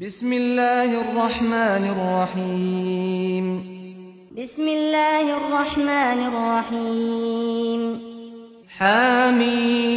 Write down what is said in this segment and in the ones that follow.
بسم الله الرحمن الرحيم بسم الله الرحمن الرحيم حميم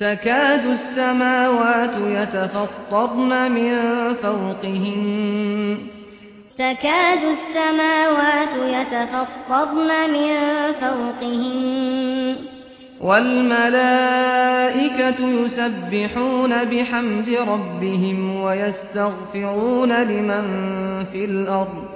تكاد السماوات يتفطرن من فوقهم تكاد السماوات يتفطرن من فوقهم والملائكة يسبحون بحمد ربهم ويستغفرون لمن في الأرض.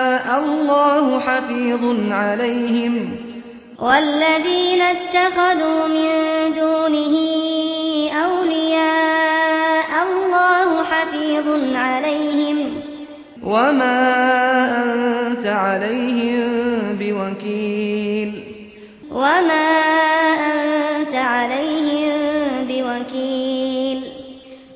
الله حفيظ عليهم. والذين اتخذوا من دونه أولياء الله حفيظ عليهم. وما أنت عليهم بوكيل. وما أنت عليهم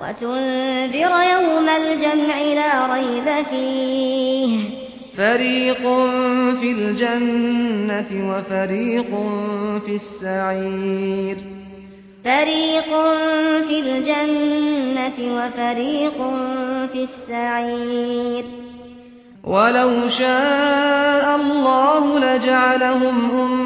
وتنذر يوم الجمع لا ريب فيه فريق في الجنة وفريق في السعير فريق في الجنة وفريق في السعير ولو شاء الله لجعلهم أمة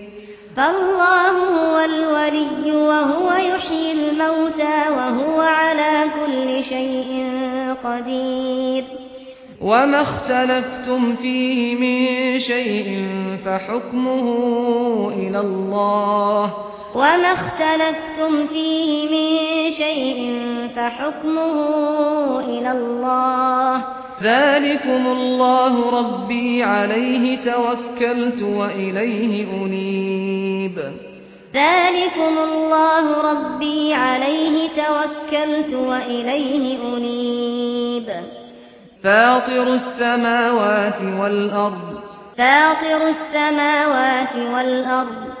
فالله هو الولي وهو يحيي الموتى وهو على كل شيء قدير. وما اختلفتم فيه من شيء فحكمه إلى الله. وما اختلفتم فيه من شيء فحكمه إلى الله. ذلكم الله ربي عليه توكلت وإليه أنيب ذلكم الله ربي عليه توكلت وإليه أنيب فاطر السماوات والأرض فاطر السماوات والأرض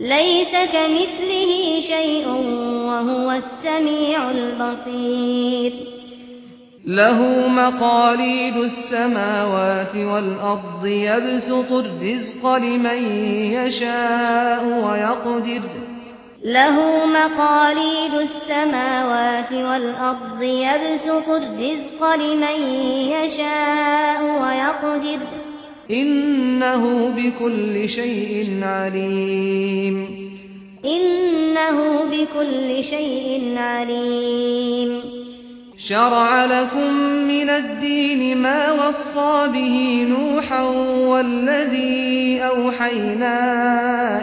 ليس كمثله شيء وهو السميع البصير. له مقاليد السماوات والأرض يبسط الرزق لمن يشاء ويقدر. له مقاليد السماوات والأرض يبسط الرزق لمن يشاء ويقدر. إنه بكل شيء عليم. إنه بكل شيء عليم. شرع لكم من الدين ما وصى به نوحا والذي أوحينا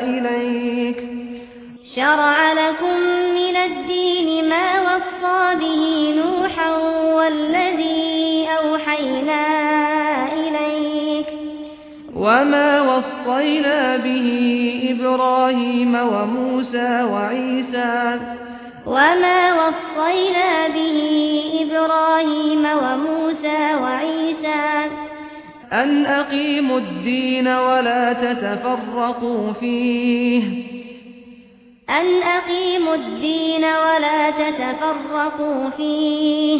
إليك. شرع لكم من الدين ما وصى به نوحا والذي وما وصينا به إبراهيم وموسى وعيسى وما وصينا به إبراهيم وموسى وعيسى أن أقيموا الدين ولا تتفرقوا فيه أن أقيموا الدين ولا تتفرقوا فيه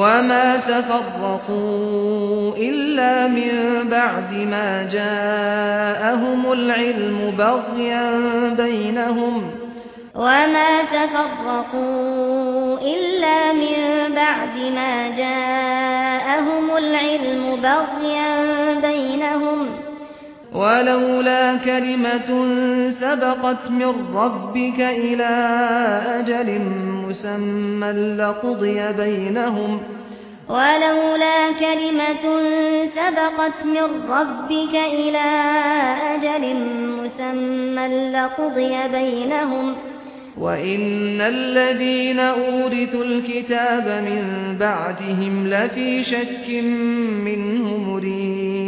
وما تفرقوا إلا من بعد ما جاءهم العلم بغيا بينهم وما تفرقوا إلا من بعد ما جاءهم العلم بغيا بينهم ولولا كلمة سبقت من ربك إلى أجل مسمى لقضي بينهم. ولولا كلمة سبقت من ربك إلى أجل مسمى لقضي بينهم. وَإِنَّ الَّذِينَ أُورِثُوا الْكِتَابَ مِنْ بَعْدِهِمْ لَفِي شَكٍّ مِنْهُ مريد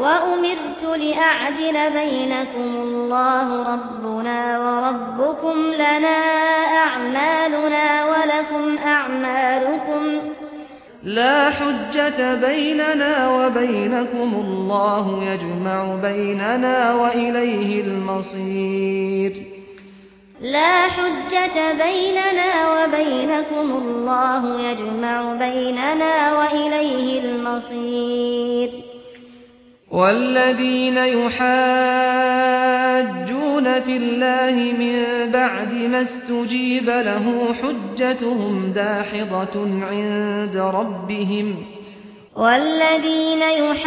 وَأُمِرْتُ لِأَعْدِلَ بَيْنَكُمُ اللَّهُ رَبُّنَا وَرَبُّكُمْ لَنَا أَعْمَالُنَا وَلَكُمْ أَعْمَالُكُمْ لا حجة بيننا وبينكم الله يجمع بيننا وإليه المصير. لا حجة بيننا وبينكم الله يجمع بيننا وإليه المصير. والذين يحاجون في الله من بعد ما استجيب له حجتهم داحضة عند ربهم. والذين يحاجون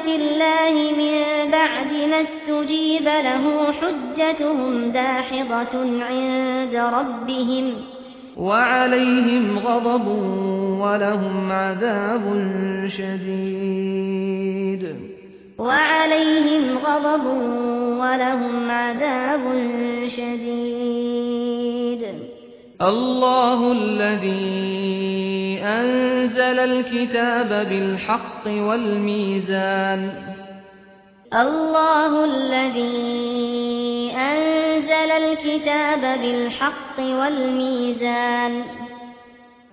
في الله من بعد ما استجيب له حجتهم داحضة عند ربهم. وعليهم غضبون ولهم عذاب شديد. وعليهم غضب ولهم عذاب شديد. الله الذي أنزل الكتاب بالحق والميزان الله الذي أنزل الكتاب بالحق والميزان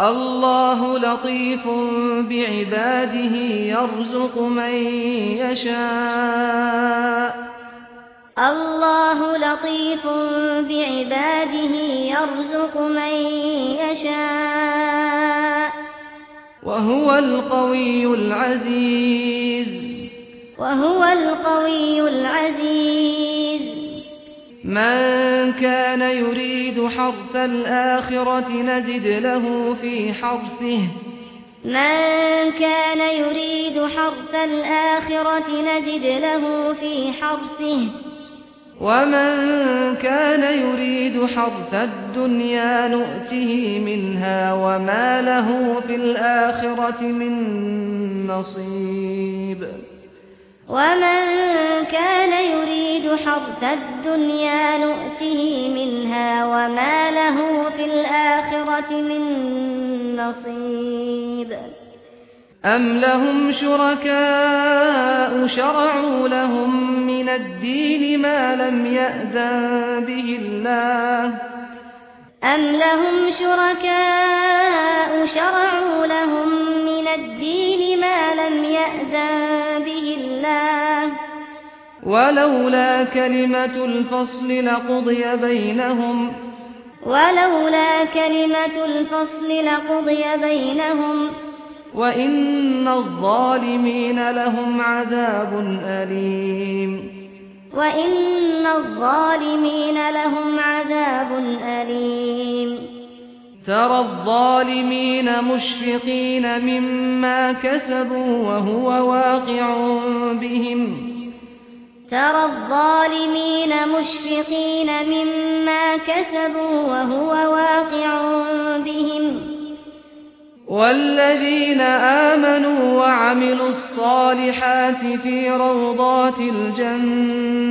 الله لطيف بعباده يرزق من يشاء الله لطيف بعباده يرزق من يشاء وهو القوي العزيز وهو القوي العزيز من كان يريد حرث الآخرة نجد له في حرثه. من كان يريد حرث الآخرة نجد له في حرثه. ومن كان يريد حرث الدنيا نؤته منها وما له في الآخرة من نصيب. ومن كان يريد حظ الدنيا نؤته منها وما له في الآخرة من نصيب أم لهم شركاء شرعوا لهم من الدين ما لم يأذن به الله أم لهم شركاء شرعوا لهم من الدين ما لم يأذن الله ولولا كلمة الفصل لقضي بينهم. ولولا كلمة الفصل لقضي بينهم. وإن الظالمين لهم عذاب أليم. وإن الظالمين لهم عذاب أليم. ترى الظالمين مشفقين مما كسبوا وهو واقع بهم. ترى الظالمين مشفقين مما كسبوا وهو واقع بهم. والذين آمنوا وعملوا الصالحات في روضات الجنات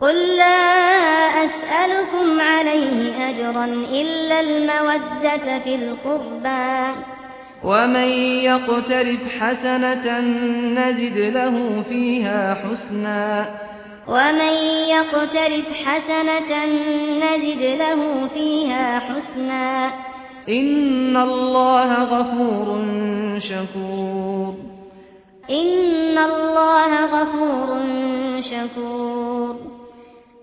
قل لا أسألكم عليه أجرا إلا المودة في القربى. ومن يقترف حسنة نزد له فيها حسنا. ومن يقترف حسنة نجد له فيها حسنا. إن الله غفور شكور. إن الله غفور شكور.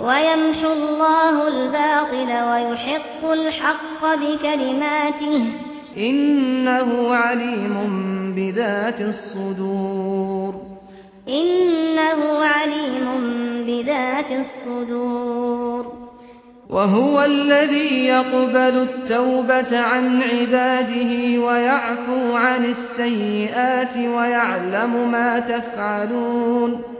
وَيَمْحُو اللَّهُ الْبَاطِلَ وَيُحِقُّ الْحَقَّ بِكَلِمَاتِهِ إِنَّهُ عَلِيمٌ بِذَاتِ الصُّدُورِ إِنَّهُ عَلِيمٌ بِذَاتِ الصُّدُورِ وَهُوَ الَّذِي يَقْبَلُ التَّوْبَةَ عَن عِبَادِهِ وَيَعْفُو عَنِ السَّيِّئَاتِ وَيَعْلَمُ مَا تَفْعَلُونَ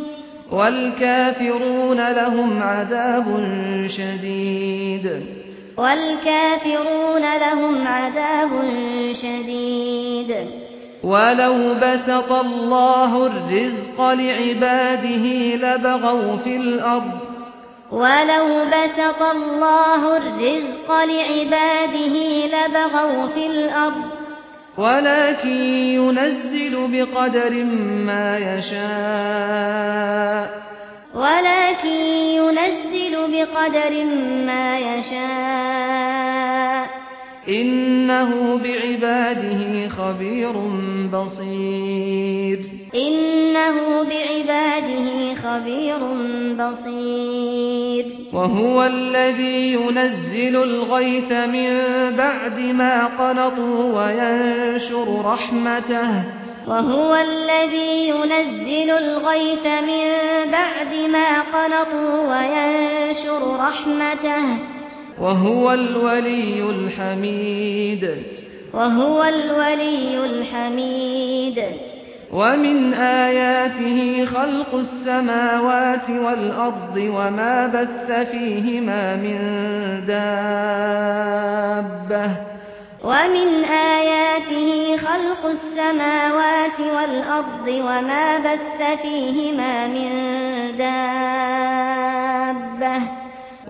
والكافرون لهم عذاب شديد. والكافرون لهم عذاب شديد. ولو بسط الله الرزق لعباده لبغوا في الأرض. ولو بسط الله الرزق لعباده لبغوا في الأرض. ولكن ينزل بقدر ما يشاء. ولكن ينزل بقدر ما يشاء. إنه بعباده خبير بصير. إنه بعباده خبير بصير. وهو الذي ينزل الغيث من بعد ما قنطوا وينشر رحمته. وهو الذي ينزل الغيث من بعد ما قنطوا وينشر رحمته. وهو الولي الحميد. وهو الولي الحميد. ومن آياته خلق السماوات والأرض وما بث فيهما من دابة ومن آياته خلق السماوات والأرض وما بث فيهما من دابة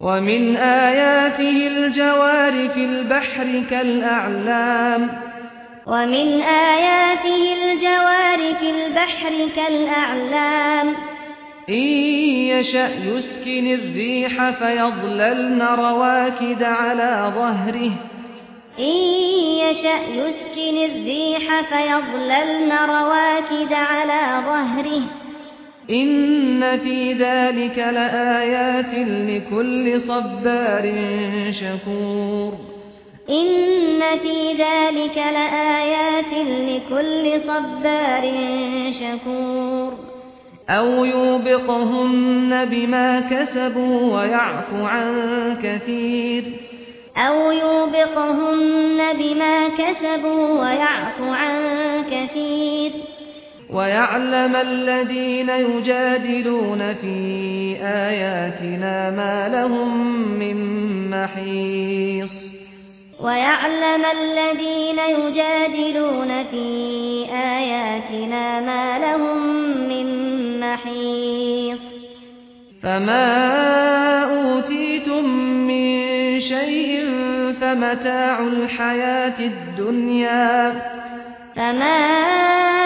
ومن آياته الجوار في البحر كالأعلام. ومن آياته الجوار في البحر كالأعلام. إن يشأ يسكن الريح فيضللن رواكد على ظهره. إن يشأ يسكن الريح فيضللن رواكد على ظهره. إن في ذلك لآيات لكل صبار شكور إن في ذلك لآيات لكل صبار شكور أو يوبقهن بما كسبوا ويعفو عن كثير أو يوبقهن بما كسبوا ويعفو عن كثير ويعلم الذين يجادلون في آياتنا ما لهم من محيص ويعلم الذين يجادلون في آياتنا ما لهم من محيص فما أوتيتم من شيء فمتاع الحياة الدنيا فما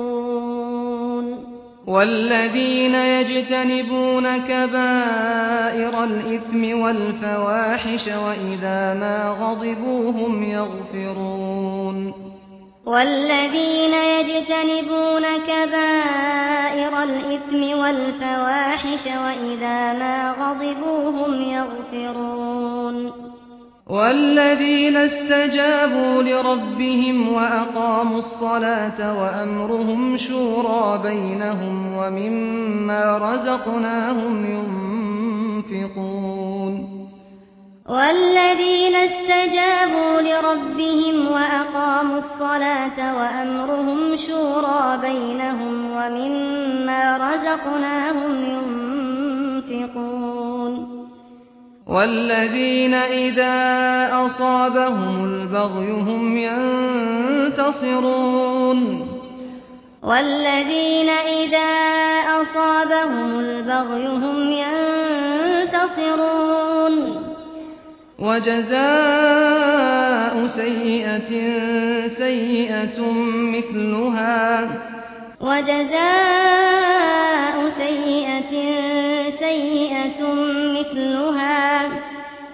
والذين يجتنبون كبائر الإثم والفواحش وإذا ما غضبوهم يغفرون والذين يجتنبون كبائر الإثم والفواحش وإذا ما غضبوهم يغفرون والذين استجابوا لربهم وأقاموا الصلاة وأمرهم شورى بينهم ومما رزقناهم ينفقون والذين استجابوا لربهم وأقاموا الصلاة وأمرهم شورى بينهم ومما رزقناهم ينفقون والذين إذا أصابهم البغي هم ينتصرون والذين إذا أصابهم البغي هم ينتصرون وجزاء سيئة سيئة مثلها. وجزاء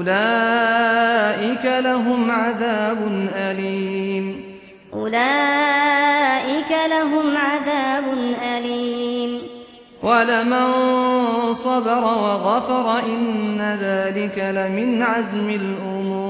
أولئك لهم عذاب أليم أولئك لهم عذاب أليم ولمن صبر وغفر إن ذلك لمن عزم الأمور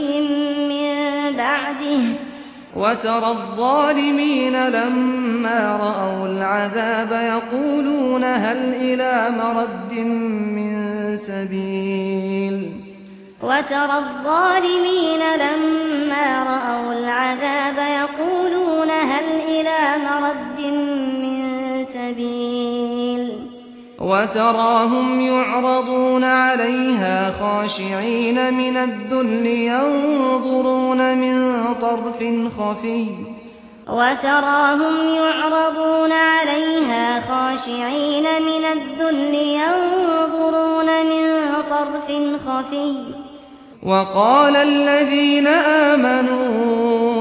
وترى الظالمين لما رأوا العذاب يقولون هل إلى مرد من سبيل وترى الظالمين لما رأوا العذاب يقولون هل إلى مرد من سبيل وتراهم يعرضون عليها خاشعين من الذل ينظرون من طرف خفي وتراهم يعرضون عليها خاشعين من الذل ينظرون من طرف خفي وقال الذين آمنوا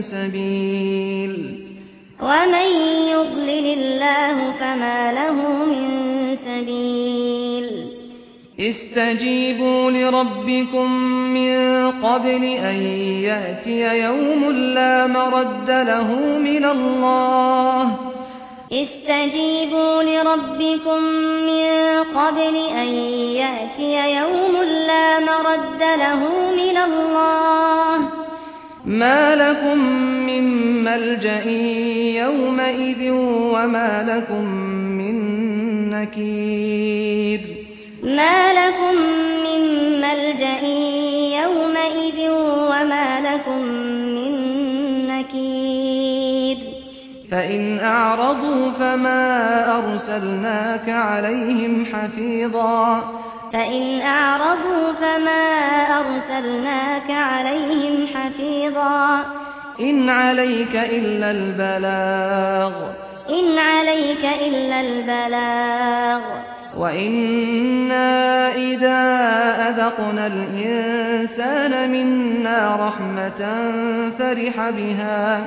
سبيل. ومن يضلل الله فما له من سبيل. استجيبوا لربكم من قبل أن يأتي يوم لا مرد له من الله. استجيبوا لربكم من قبل أن يأتي يوم لا مرد له من الله. ما لكم من ملجأ يومئذ وما لكم من نكير ما لكم من ملجأ يومئذ وما لكم من نكير فإن أعرضوا فما أرسلناك عليهم حفيظا فإن أعرضوا فما أرسلناك عليهم حفيظا إن عليك إلا البلاغ إن عليك إلا البلاغ وَإِنَّا إِذَا أَذَقْنَا الْإِنسَانَ مِنَّا رَحْمَةً فَرِحَ بِهَا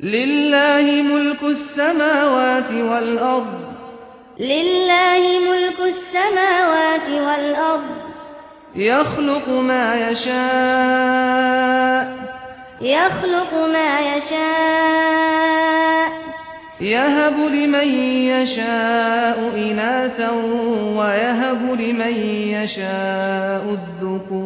لله ملك السماوات والأرض لله ملك السماوات والأرض يخلق ما يشاء يخلق ما يشاء يهب لمن يشاء إناثا ويهب لمن يشاء الذكور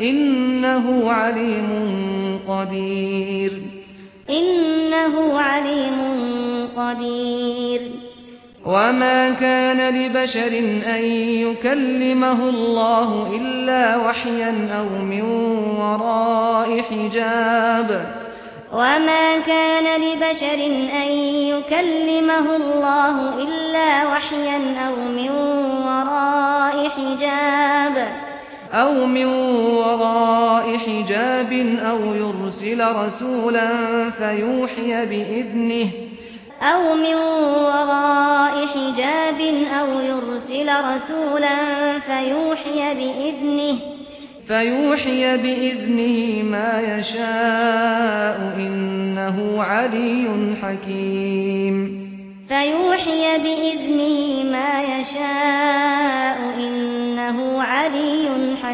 إنه عليم قدير. إنه عليم قدير. وما كان لبشر أن يكلمه الله إلا وحيا أو من وراء حجاب. وما كان لبشر أن يكلمه الله إلا وحيا أو من وراء حجاب. أو من وراء حجاب أو يرسل رسولا فيوحي بإذنه. أو من وراء حجاب أو يرسل رسولا فيوحي بإذنه. فيوحي بإذنه ما يشاء إنه علي حكيم. فيوحي بإذنه ما يشاء إنه علي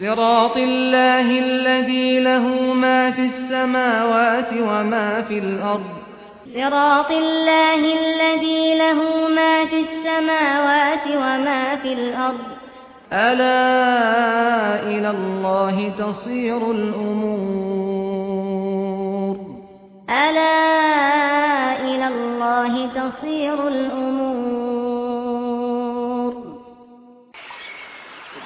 صراط الله الذي له ما في السماوات وما في الأرض. صراط الله الذي له ما في السماوات وما في الأرض. ألا إلى الله تصير الأمور. ألا إلى الله تصير الأمور.